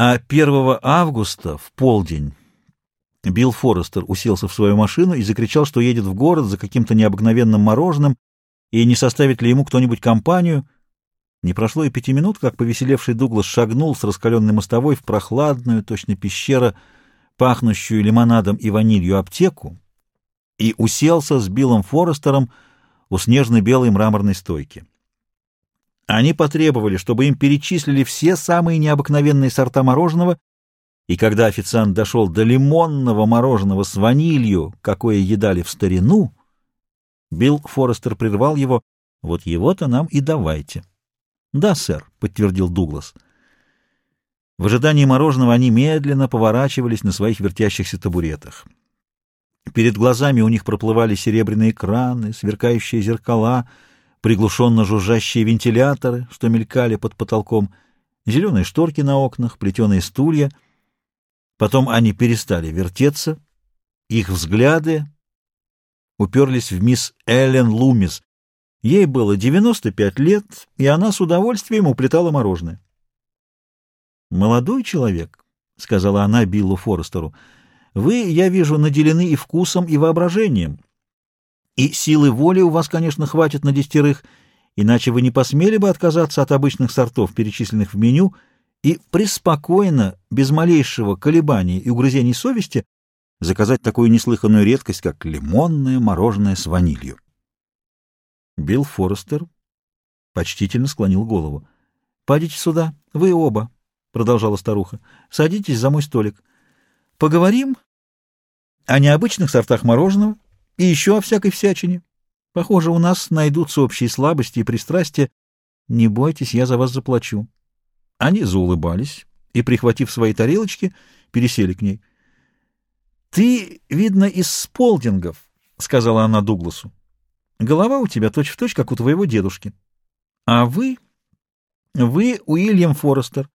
А 1 августа в полдень Билл Форестер уселся в свою машину и закричал, что едет в город за каким-то необыкновенным мороженым и не составит ли ему кто-нибудь компанию. Не прошло и пяти минут, как повеселевший Дуглас шагнул с раскаленной мостовой в прохладную, точно пещера, пахнущую лимонадом и ванилью аптеку, и уселся с Биллом Форестером у снежно-белой мраморной стойки. Они потребовали, чтобы им перечислили все самые необыкновенные сорта мороженого, и когда официант дошел до лимонного мороженого с ванилью, какое едали в старину, Билл Форестер прервал его. «Вот его-то нам и давайте». «Да, сэр», — подтвердил Дуглас. В ожидании мороженого они медленно поворачивались на своих вертящихся табуретах. Перед глазами у них проплывали серебряные краны, сверкающие зеркала, приглушенно жужжащие вентиляторы, что мелькали под потолком, зеленые шторки на окнах, плетеные стулья. Потом они перестали вертеться, их взгляды уперлись в мисс Эллен Лумис. Ей было 95 лет, и она с удовольствием уплетала мороженое. «Молодой человек», — сказала она Биллу Форестеру, — «вы, я вижу, наделены и вкусом, и воображением. И силы воли у вас, конечно, хватит на десятерых, иначе вы не посмели бы отказаться от обычных сортов, перечисленных в меню, и преспокойно, без малейшего колебания и угрызений совести, заказать такую неслыханную редкость, как лимонное мороженое с ванилью. Билл Форестер почтительно склонил голову. — Пойдите сюда, вы оба, — продолжала старуха. — Садитесь за мой столик. Поговорим о необычных сортах мороженого и еще о всякой всячине. Похоже, у нас найдутся общие слабости и пристрастия. Не бойтесь, я за вас заплачу. Они заулыбались и, прихватив свои тарелочки, пересели к ней. — Ты, видно, из сполдингов, — сказала она Дугласу. — Голова у тебя точь-в-точь, точь, как у твоего дедушки. А вы... Вы Уильям Форестер.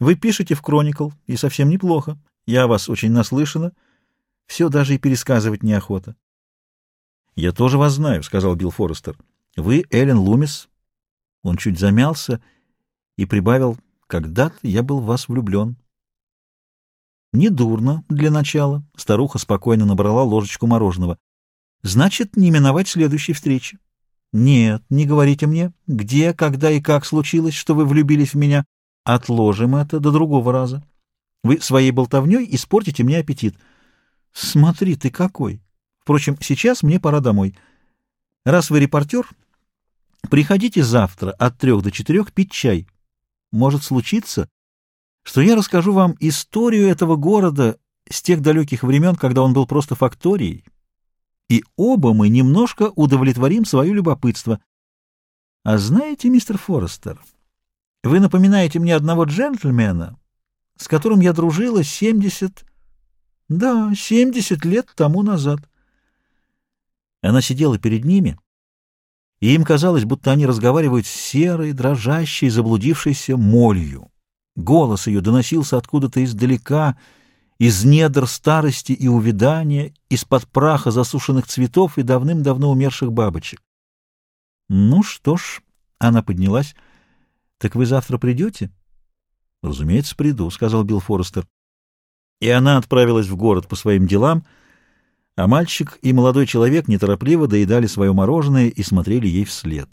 Вы пишете в Кроникл, и совсем неплохо. Я вас очень наслышана. Все даже и пересказывать неохота. — Я тоже вас знаю, — сказал Билл Форестер. — Вы Эллен Лумис. Он чуть замялся и прибавил, — когда-то я был в вас влюблен. Недурно для начала. Старуха спокойно набрала ложечку мороженого. Значит, не миновать следующей встречи. Нет, не говорите мне, где, когда и как случилось, что вы влюбились в меня. Отложим это до другого раза. Вы своей болтовней испортите мне аппетит. Смотри ты какой. Впрочем, сейчас мне пора домой. Раз вы репортер, приходите завтра от трех до четырех пить чай. Может случиться, что я расскажу вам историю этого города с тех далеких времен, когда он был просто факторией, и оба мы немножко удовлетворим свое любопытство. А знаете, мистер Форестер, вы напоминаете мне одного джентльмена, с которым я дружила семьдесят... Да, семьдесят лет тому назад. Она сидела перед ними, и им казалось, будто они разговаривают с серой, дрожащей, заблудившейся молью. Голос ее доносился откуда-то издалека, из недр старости и увядания, из-под праха засушенных цветов и давным-давно умерших бабочек. — Ну что ж, — она поднялась, — так вы завтра придете? — Разумеется, приду, — сказал Билл Форестер. И она отправилась в город по своим делам, а мальчик и молодой человек неторопливо доедали свое мороженое и смотрели ей вслед.